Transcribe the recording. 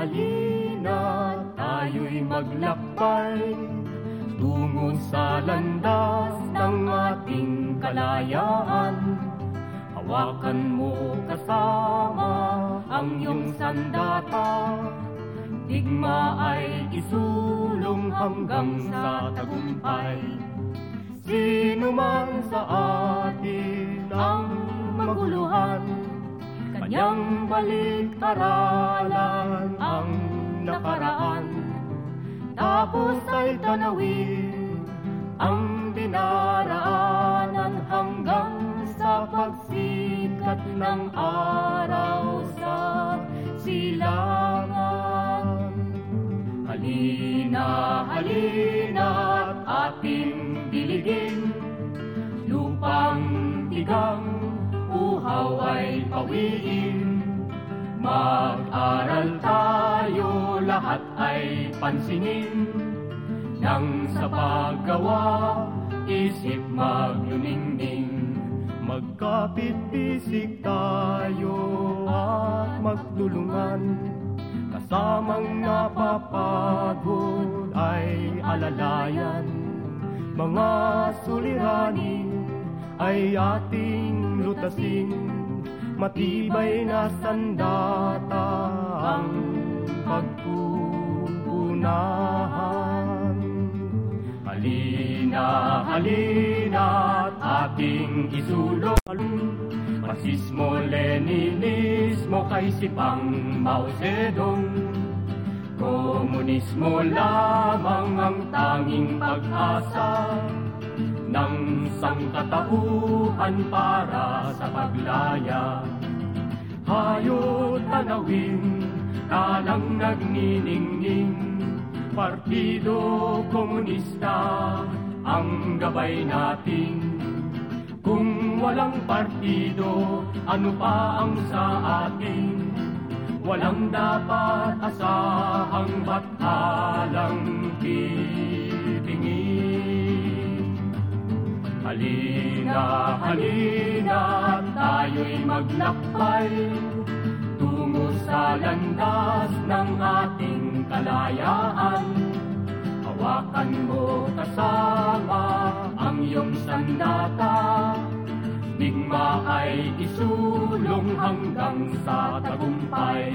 halina, tayo'y maglakbay tungo sa landas ng ating kalayaan. Hawakan mo kasama ang iyong sandata, digma ay isulong hanggang sa tagumpay. Sino man sa atin ang kanyang balik-aralan ang nakaraan. Tapos ay tanawin ang dinaraanan hanggang sa pagsikat ng araw sa silangan. Halina, halina at ating diligin, lupang tigang uhaw ay pawiin. Mag-aral tayo, lahat ay pansinin, nang sa paggawa, isip magluningning. Magkapit-bisik tayo at magtulungan, kasamang napapagod ay alalayan. Mga suliranin ay ating lutasin, matibay na sandata ang pagpupunahan. Halina, halina at ating isulong Marxismo, Leninismo, kaisipang Mao Zedong Komunismo lamang ang tanging pag-asa ng sangkatauhan para sa paglaya. Hayot tanawin, talang nagniningning, Partido Komunista ang gabay natin. Kung walang partido, ano pa ang sa atin? Walang dapat asahang batalang pipingin. Halina, halina, tayo'y maglakbay tungo sa landas ng ating kalayaan. Hawakan mo kasama ang iyong sandata, digma ay isulong hanggang sa tagumpay.